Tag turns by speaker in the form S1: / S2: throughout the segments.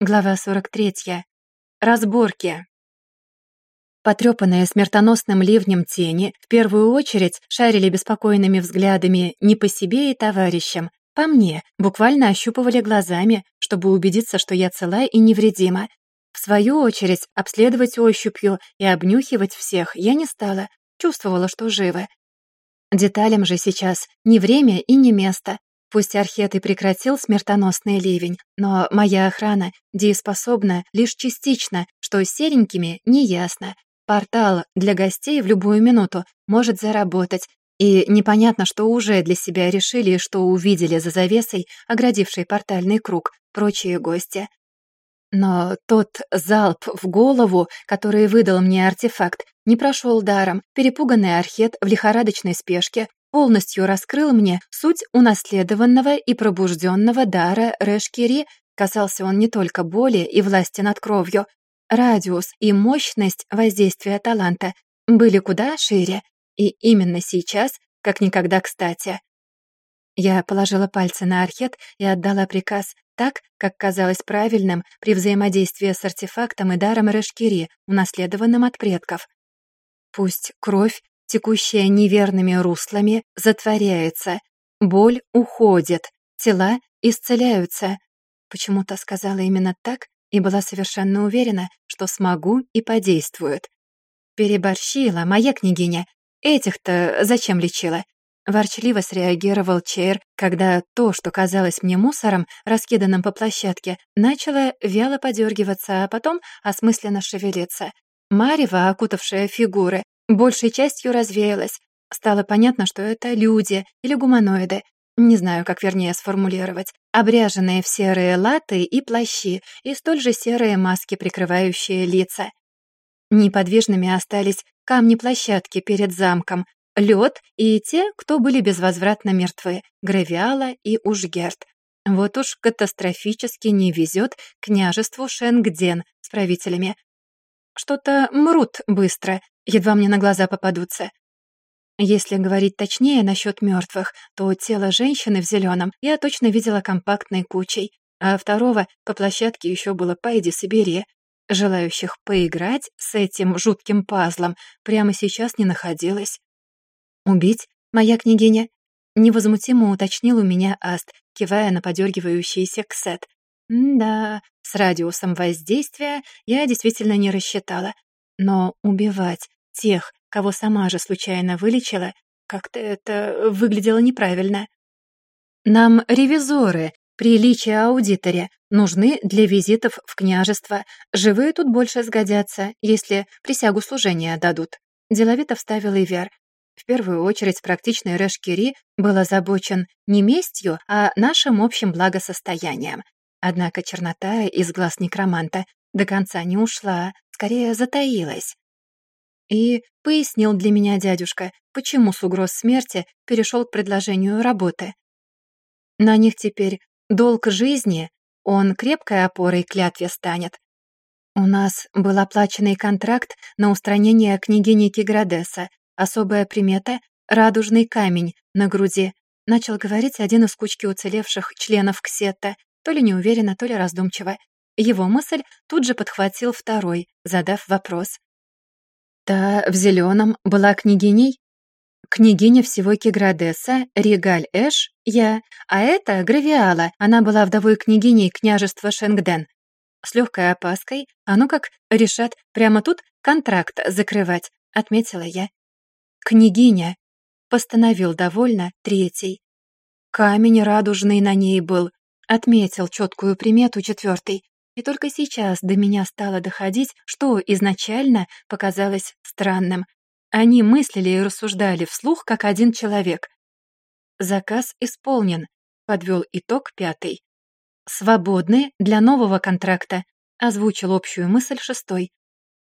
S1: Глава 43. Разборки. Потрепанные смертоносным ливнем тени в первую очередь шарили беспокойными взглядами не по себе и товарищам, по мне, буквально ощупывали глазами, чтобы убедиться, что я цела и невредима. В свою очередь, обследовать ощупью и обнюхивать всех я не стала, чувствовала, что живы. Деталям же сейчас не время и не место. Пусть Архет и прекратил смертоносный ливень, но моя охрана дееспособна лишь частично, что с серенькими неясно. Портал для гостей в любую минуту может заработать, и непонятно, что уже для себя решили и что увидели за завесой, оградивший портальный круг, прочие гости. Но тот залп в голову, который выдал мне артефакт, не прошел даром. Перепуганный архет в лихорадочной спешке полностью раскрыл мне суть унаследованного и пробужденного дара Решкири, касался он не только боли и власти над кровью, радиус и мощность воздействия таланта были куда шире, и именно сейчас, как никогда кстати. Я положила пальцы на архет и отдала приказ так, как казалось правильным при взаимодействии с артефактом и даром Решкири, унаследованным от предков. Пусть кровь текущая неверными руслами, затворяется. Боль уходит, тела исцеляются. Почему-то сказала именно так и была совершенно уверена, что смогу и подействует. Переборщила моя княгиня. Этих-то зачем лечила? Ворчливо среагировал Чейр, когда то, что казалось мне мусором, раскиданным по площадке, начало вяло подергиваться, а потом осмысленно шевелиться. Марева, окутавшая фигуры, большей частью развеялась. Стало понятно, что это люди или гуманоиды, не знаю, как вернее сформулировать, обряженные в серые латы и плащи, и столь же серые маски, прикрывающие лица. Неподвижными остались камни площадки перед замком, лед и те, кто были безвозвратно мертвы, Гравиала и Ужгерт. Вот уж катастрофически не везет княжеству Шенгден с правителями. Что-то мрут быстро, едва мне на глаза попадутся. Если говорить точнее насчет мертвых, то тело женщины в зеленом я точно видела компактной кучей, а второго по площадке еще было «Пойди, собери». Желающих поиграть с этим жутким пазлом прямо сейчас не находилось. «Убить, моя княгиня?» Невозмутимо уточнил у меня Аст, кивая на подергивающийся ксет. «Да, с радиусом воздействия я действительно не рассчитала. Но убивать тех, кого сама же случайно вылечила, как-то это выглядело неправильно. Нам ревизоры, приличия аудитория нужны для визитов в княжество. Живые тут больше сгодятся, если присягу служения дадут. Деловито вставил Ивер. В первую очередь практичный Решкири был озабочен не местью, а нашим общим благосостоянием. Однако чернота из глаз некроманта до конца не ушла, скорее затаилась. И пояснил для меня дядюшка, почему с угроз смерти перешел к предложению работы. На них теперь долг жизни, он крепкой опорой клятве станет. У нас был оплаченный контракт на устранение княгини Киградеса, особая примета — радужный камень на груди, начал говорить один из кучки уцелевших членов Ксетта, то ли неуверенно, то ли раздумчиво. Его мысль тут же подхватил второй, задав вопрос. Та в зеленом была княгиней? Княгиня всего Киградеса, Ригаль Эш, я, а это Гравиала, она была вдовой княгиней княжества Шенгден. С легкой опаской, а ну как решат прямо тут контракт закрывать, отметила я. Княгиня, постановил довольно третий. Камень радужный на ней был, отметил четкую примету четвертый. И только сейчас до меня стало доходить, что изначально показалось странным. Они мыслили и рассуждали вслух, как один человек. «Заказ исполнен», — подвел итог пятый. «Свободны для нового контракта», — озвучил общую мысль шестой.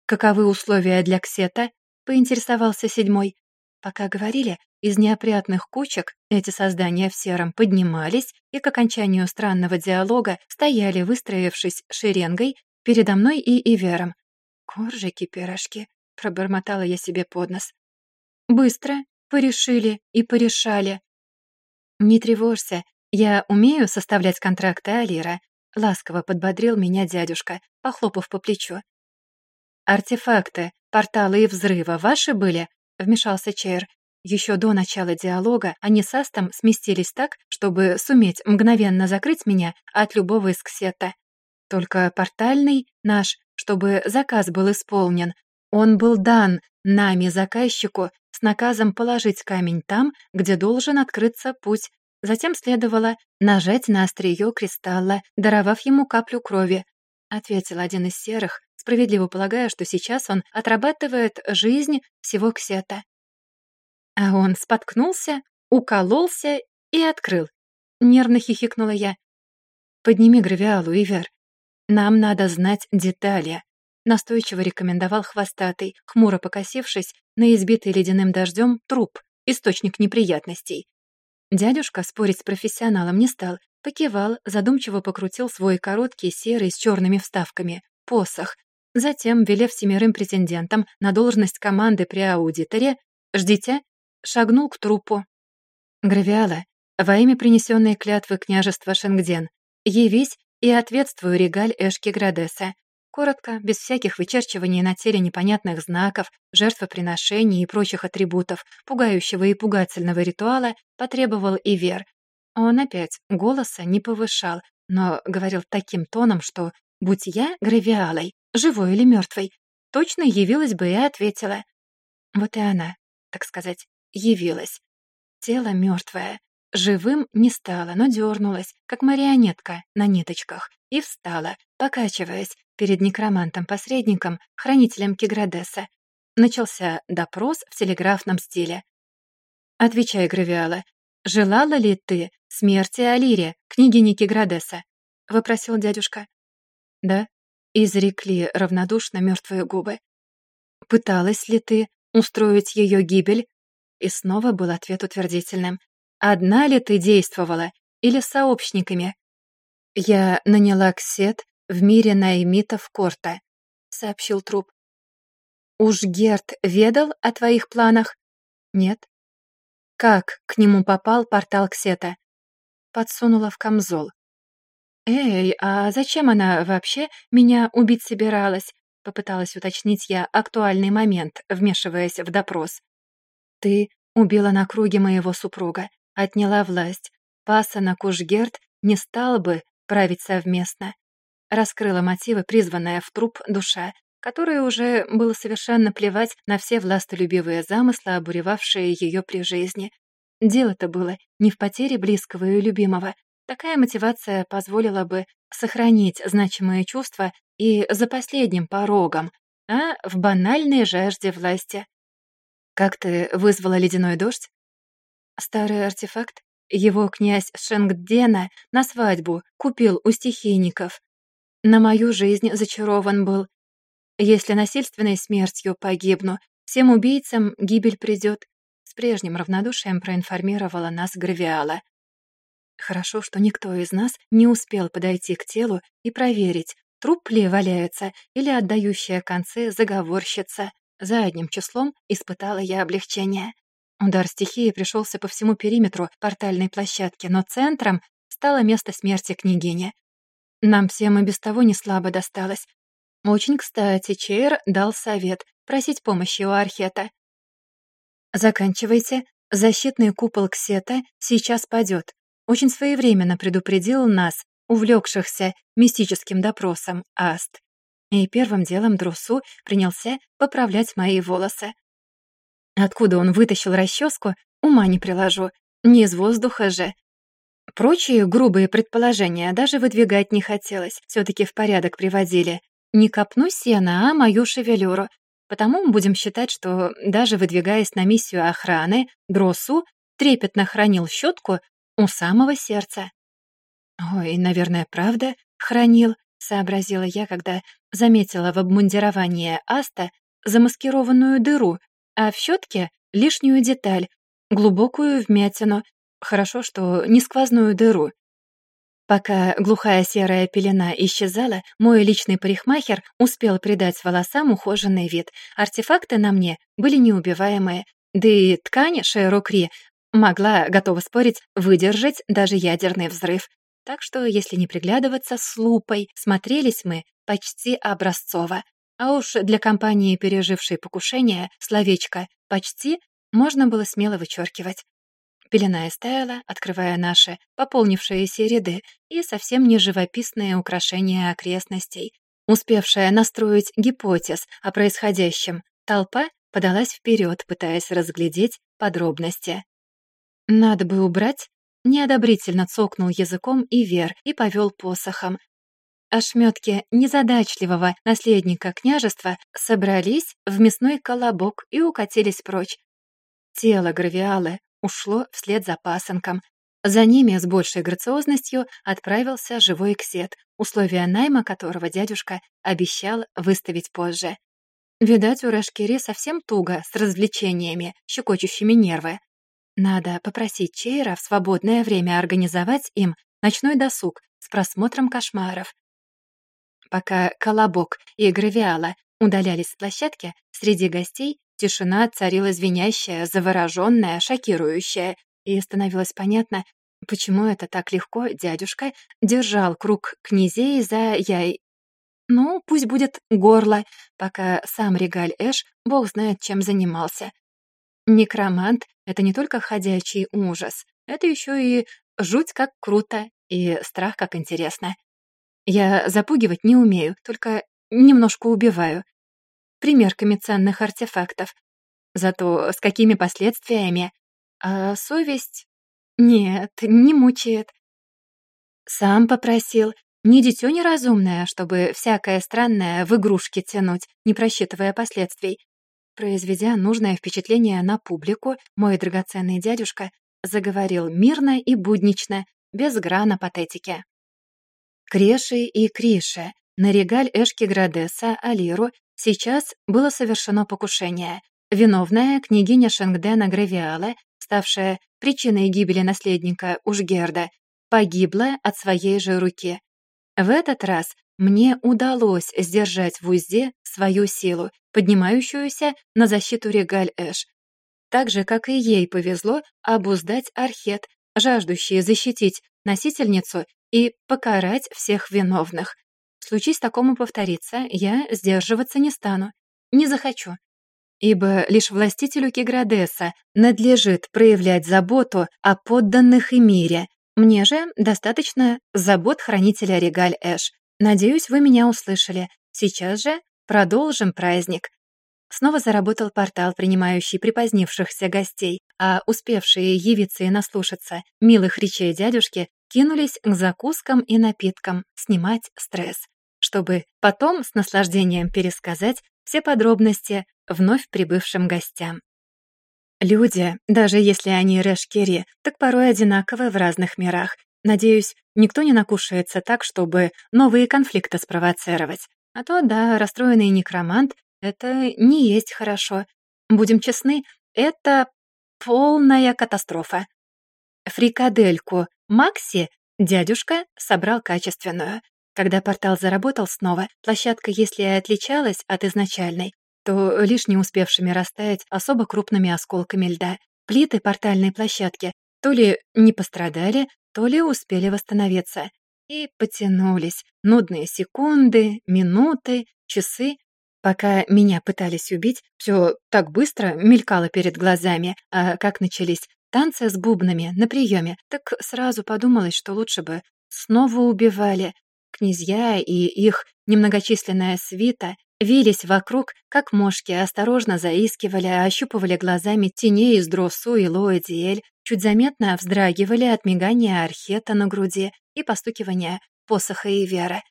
S1: «Каковы условия для Ксета?» — поинтересовался седьмой. Пока говорили, из неопрятных кучек эти создания в сером поднимались и к окончанию странного диалога стояли, выстроившись шеренгой, передо мной и Ивером. «Коржики-пирожки», — пробормотала я себе под нос. «Быстро порешили и порешали». «Не тревожься, я умею составлять контракты Алира», — ласково подбодрил меня дядюшка, похлопав по плечу. «Артефакты, порталы и взрыва ваши были?» вмешался Чейр. Еще до начала диалога они с Астом сместились так, чтобы суметь мгновенно закрыть меня от любого из ксета. Только портальный наш, чтобы заказ был исполнен. Он был дан нами, заказчику, с наказом положить камень там, где должен открыться путь. Затем следовало нажать на острие кристалла, даровав ему каплю крови, — ответил один из серых, справедливо полагая, что сейчас он отрабатывает жизнь всего ксета. А он споткнулся, укололся и открыл. Нервно хихикнула я. «Подними гравиалу, Ивер. Нам надо знать детали», — настойчиво рекомендовал хвостатый, хмуро покосившись на избитый ледяным дождем труп, источник неприятностей. Дядюшка спорить с профессионалом не стал, Покивал, задумчиво покрутил свой короткий, серый, с черными вставками, посох. Затем, велев семерым претендентам на должность команды при аудиторе «Ждите», шагнул к трупу. «Гравиала, во имя принесенной клятвы княжества Шенгден, явись и ответствую регаль Эшки Градеса. Коротко, без всяких вычерчиваний на теле непонятных знаков, жертвоприношений и прочих атрибутов, пугающего и пугательного ритуала, потребовал и вер. Он опять голоса не повышал, но говорил таким тоном, что «Будь я гравиалой, живой или мертвой, точно явилась бы и ответила». Вот и она, так сказать, явилась. Тело мертвое, живым не стало, но дернулось, как марионетка на ниточках, и встала, покачиваясь перед некромантом-посредником, хранителем Киградеса. Начался допрос в телеграфном стиле. «Отвечай, Гравиала, желала ли ты, «Смерти Алире, княгини Киградеса», — выпросил дядюшка. «Да?» — изрекли равнодушно мертвые губы. «Пыталась ли ты устроить ее гибель?» И снова был ответ утвердительным. «Одна ли ты действовала? Или с сообщниками?» «Я наняла ксет в мире наимитов Корта», — сообщил труп. «Уж Герт ведал о твоих планах?» «Нет». «Как к нему попал портал Ксета?» подсунула в камзол. «Эй, а зачем она вообще меня убить собиралась?» — попыталась уточнить я актуальный момент, вмешиваясь в допрос. «Ты убила на круге моего супруга, отняла власть. Пасана Кушгерт не стал бы править совместно». Раскрыла мотивы, призванная в труп душа, которой уже было совершенно плевать на все властолюбивые замыслы, обуревавшие ее при жизни. Дело-то было не в потере близкого и любимого. Такая мотивация позволила бы сохранить значимые чувства и за последним порогом, а в банальной жажде власти. «Как ты вызвала ледяной дождь?» «Старый артефакт. Его князь Шенгдена на свадьбу купил у стихийников. На мою жизнь зачарован был. Если насильственной смертью погибну, всем убийцам гибель придет прежним равнодушием проинформировала нас Гравиала. Хорошо, что никто из нас не успел подойти к телу и проверить, труп ли валяется или отдающая концы заговорщица. За одним числом испытала я облегчение. Удар стихии пришелся по всему периметру портальной площадки, но центром стало место смерти княгини. Нам всем и без того не слабо досталось. Очень кстати, Чейр дал совет просить помощи у Архета. «Заканчивайте. Защитный купол Ксета сейчас падет. Очень своевременно предупредил нас, увлекшихся мистическим допросом, Аст. И первым делом Друсу принялся поправлять мои волосы. Откуда он вытащил расческу, ума не приложу. Не из воздуха же. Прочие грубые предположения даже выдвигать не хотелось, все таки в порядок приводили. Не копну я на а мою шевелюру. Потому мы будем считать, что даже выдвигаясь на миссию охраны, Дросу трепетно хранил щетку у самого сердца. «Ой, наверное, правда хранил», — сообразила я, когда заметила в обмундировании Аста замаскированную дыру, а в щетке лишнюю деталь, глубокую вмятину. Хорошо, что не сквозную дыру. Пока глухая серая пелена исчезала, мой личный парикмахер успел придать волосам ухоженный вид. Артефакты на мне были неубиваемые, да и ткань Шейрокри могла, готова спорить, выдержать даже ядерный взрыв. Так что, если не приглядываться с лупой, смотрелись мы почти образцово. А уж для компании, пережившей покушение, словечко «почти» можно было смело вычеркивать. Пелена истаяла, открывая наши пополнившиеся ряды и совсем не живописные украшения окрестностей. Успевшая настроить гипотез о происходящем, толпа подалась вперед, пытаясь разглядеть подробности. «Надо бы убрать», — неодобрительно цокнул языком и Вер и повел посохом. Ошметки незадачливого наследника княжества собрались в мясной колобок и укатились прочь. Тело Гравиалы ушло вслед за пасынком. За ними с большей грациозностью отправился живой ксет, условия найма которого дядюшка обещал выставить позже. Видать, у Рашкири совсем туго с развлечениями, щекочущими нервы. Надо попросить Чейра в свободное время организовать им ночной досуг с просмотром кошмаров. Пока Колобок и Гравиала удалялись с площадки, среди гостей Тишина царила звенящая, завороженная, шокирующая, и становилось понятно, почему это так легко дядюшка держал круг князей за яй... Ну, пусть будет горло, пока сам Регаль Эш бог знает, чем занимался. Некромант — это не только ходячий ужас, это еще и жуть как круто и страх как интересно. Я запугивать не умею, только немножко убиваю, примерками ценных артефактов. Зато с какими последствиями? А совесть? Нет, не мучает. Сам попросил. Не дитё неразумное, чтобы всякое странное в игрушки тянуть, не просчитывая последствий. Произведя нужное впечатление на публику, мой драгоценный дядюшка заговорил мирно и буднично, без грана патетики. Креши и Крише на регаль Эшки Градеса, Алиру Сейчас было совершено покушение. Виновная княгиня Шенгдена Гравиале, ставшая причиной гибели наследника Ужгерда, погибла от своей же руки. В этот раз мне удалось сдержать в узде свою силу, поднимающуюся на защиту Регаль-Эш. Так же, как и ей повезло обуздать Архет, жаждущий защитить носительницу и покарать всех виновных — Случись такому повториться, я сдерживаться не стану. Не захочу. Ибо лишь властителю Киградеса надлежит проявлять заботу о подданных и мире. Мне же достаточно забот хранителя Регаль Эш. Надеюсь, вы меня услышали. Сейчас же продолжим праздник. Снова заработал портал, принимающий припозднившихся гостей, а успевшие явиться и наслушаться милых речей дядюшки кинулись к закускам и напиткам, снимать стресс чтобы потом с наслаждением пересказать все подробности вновь прибывшим гостям. Люди, даже если они Решкери, так порой одинаковы в разных мирах. Надеюсь, никто не накушается так, чтобы новые конфликты спровоцировать. А то, да, расстроенный некромант — это не есть хорошо. Будем честны, это полная катастрофа. Фрикадельку Макси дядюшка собрал качественную, когда портал заработал снова, площадка, если и отличалась от изначальной, то лишь не успевшими растаять особо крупными осколками льда. Плиты портальной площадки то ли не пострадали, то ли успели восстановиться. И потянулись нудные секунды, минуты, часы, Пока меня пытались убить, все так быстро мелькало перед глазами, а как начались танцы с бубнами на приеме, так сразу подумалось, что лучше бы снова убивали, Князья и их немногочисленная свита вились вокруг, как мошки, осторожно заискивали, ощупывали глазами теней из дроссу и лоэдиэль, чуть заметно вздрагивали от мигания архета на груди и постукивания посоха и веры.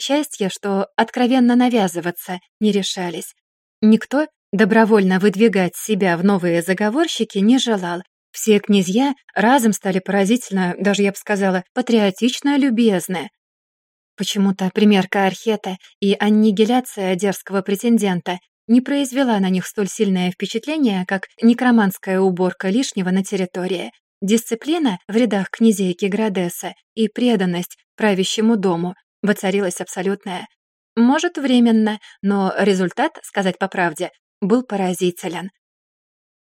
S1: Счастье, что откровенно навязываться не решались. Никто добровольно выдвигать себя в новые заговорщики не желал. Все князья разом стали поразительно, даже я бы сказала, патриотично любезны. Почему-то примерка Архета и аннигиляция дерзкого претендента не произвела на них столь сильное впечатление, как некроманская уборка лишнего на территории, дисциплина в рядах князей Киградеса и преданность правящему дому воцарилась абсолютная. Может, временно, но результат, сказать по правде, был поразителен.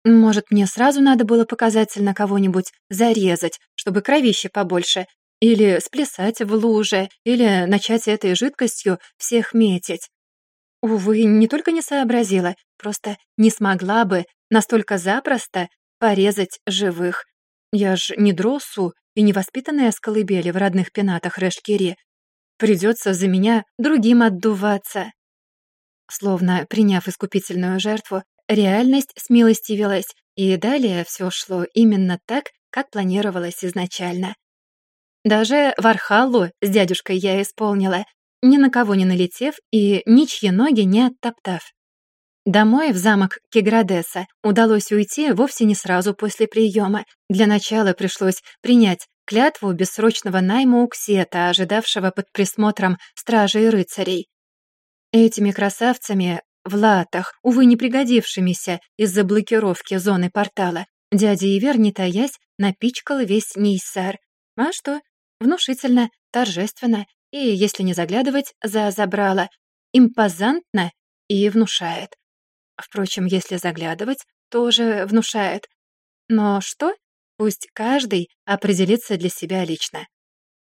S1: Может, мне сразу надо было показательно кого-нибудь зарезать, чтобы кровище побольше, или сплясать в луже, или начать этой жидкостью всех метить. Увы, не только не сообразила, просто не смогла бы настолько запросто порезать живых. Я ж не дросу и невоспитанная с колыбели в родных пенатах Решкири. Придется за меня другим отдуваться. Словно приняв искупительную жертву, реальность смилостивилась, и далее все шло именно так, как планировалось изначально. Даже Вархаллу с дядюшкой я исполнила, ни на кого не налетев и ничьи ноги не оттоптав. Домой, в замок Кеградеса, удалось уйти вовсе не сразу после приема. Для начала пришлось принять клятву бессрочного найма у Ксета, ожидавшего под присмотром стражей рыцарей. Этими красавцами в латах, увы, не пригодившимися из-за блокировки зоны портала, дядя Ивер, не таясь, напичкал весь Нейсар. А что, Внушительно, торжественно и, если не заглядывать, за забрало. Импозантно и внушает. Впрочем, если заглядывать, тоже внушает. Но что? Пусть каждый определится для себя лично.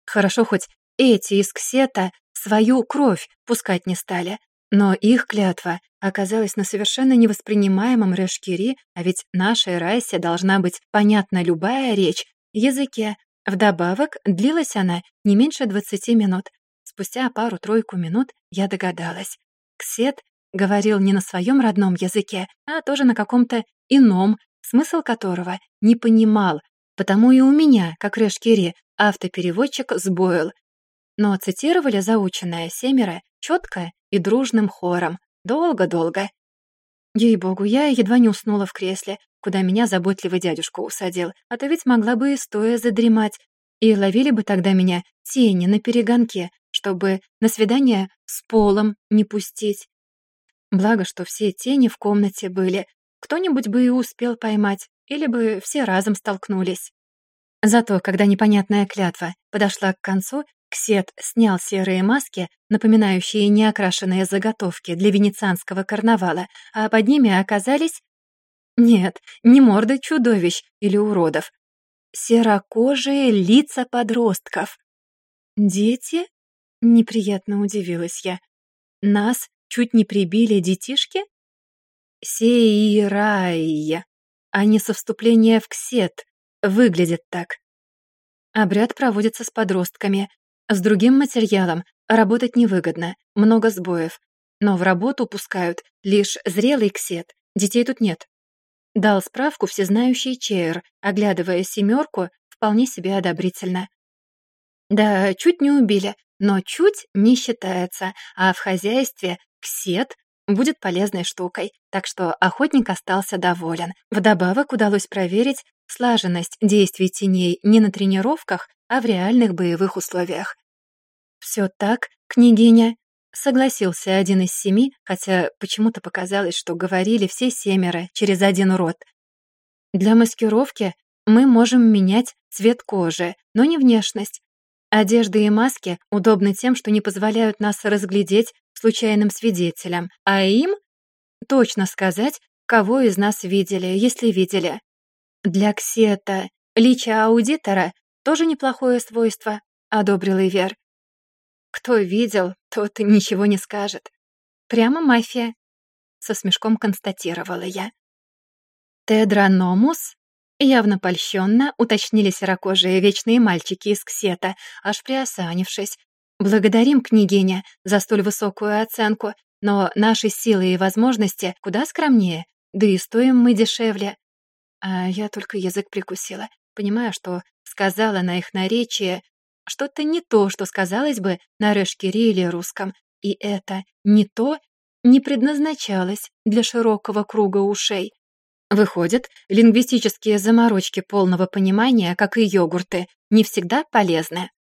S1: Хорошо хоть эти из ксета свою кровь пускать не стали, но их клятва оказалась на совершенно невоспринимаемом решкири, а ведь нашей расе должна быть понятна любая речь, языке, Вдобавок, длилась она не меньше 20 минут. Спустя пару-тройку минут я догадалась. Ксет говорил не на своем родном языке, а тоже на каком-то ином, смысл которого не понимал, потому и у меня, как Решкири, автопереводчик сбоил. Но цитировали заученное семеро четко и дружным хором, долго-долго, Ей-богу, я едва не уснула в кресле, куда меня заботливый дядюшка усадил, а то ведь могла бы и стоя задремать. И ловили бы тогда меня тени на перегонке, чтобы на свидание с полом не пустить. Благо, что все тени в комнате были. Кто-нибудь бы и успел поймать, или бы все разом столкнулись. Зато, когда непонятная клятва подошла к концу, Ксет снял серые маски, напоминающие неокрашенные заготовки для венецианского карнавала, а под ними оказались... Нет, не морды чудовищ или уродов. Серокожие лица подростков. «Дети?» — неприятно удивилась я. «Нас чуть не прибили детишки?» «Сеирайя», они а со вступления в ксет, выглядят так. Обряд проводится с подростками, с другим материалом работать невыгодно, много сбоев. Но в работу пускают лишь зрелый ксет, детей тут нет. Дал справку всезнающий Чейр, оглядывая семерку, вполне себе одобрительно. Да, чуть не убили, но чуть не считается, а в хозяйстве ксет будет полезной штукой, так что охотник остался доволен. Вдобавок удалось проверить слаженность действий теней не на тренировках, а в реальных боевых условиях. «Все так, княгиня», — согласился один из семи, хотя почему-то показалось, что говорили все семеро через один рот. «Для маскировки мы можем менять цвет кожи, но не внешность. Одежды и маски удобны тем, что не позволяют нас разглядеть случайным свидетелям, а им точно сказать, кого из нас видели, если видели. Для ксета, лича аудитора, тоже неплохое свойство», — одобрил Ивер. «Кто видел, тот ничего не скажет. Прямо мафия», — со смешком констатировала я. «Тедраномус?» — явно польщенно уточнили серокожие вечные мальчики из Ксета, аж приосанившись. «Благодарим, княгиня, за столь высокую оценку, но наши силы и возможности куда скромнее, да и стоим мы дешевле». А я только язык прикусила понимая, что сказала на их наречие что-то не то, что сказалось бы на решкире или русском, и это «не то» не предназначалось для широкого круга ушей. Выходит, лингвистические заморочки полного понимания, как и йогурты, не всегда полезны.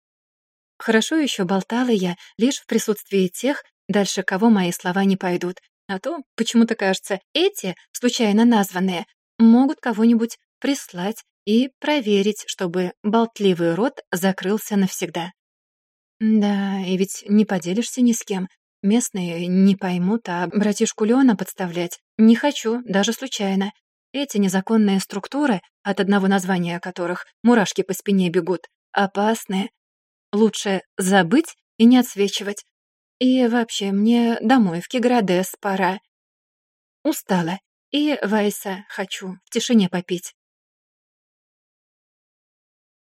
S1: Хорошо еще болтала я лишь в присутствии тех, дальше кого мои слова не пойдут, а то почему-то кажется, эти, случайно названные, могут кого-нибудь прислать и проверить, чтобы болтливый рот закрылся навсегда. Да, и ведь не поделишься ни с кем. Местные не поймут, а братишку Леона подставлять не хочу, даже случайно. Эти незаконные структуры, от одного названия которых мурашки по спине бегут, опасные. Лучше забыть и не отсвечивать. И вообще, мне домой в Киградес пора. Устала, и Вайса хочу в тишине попить.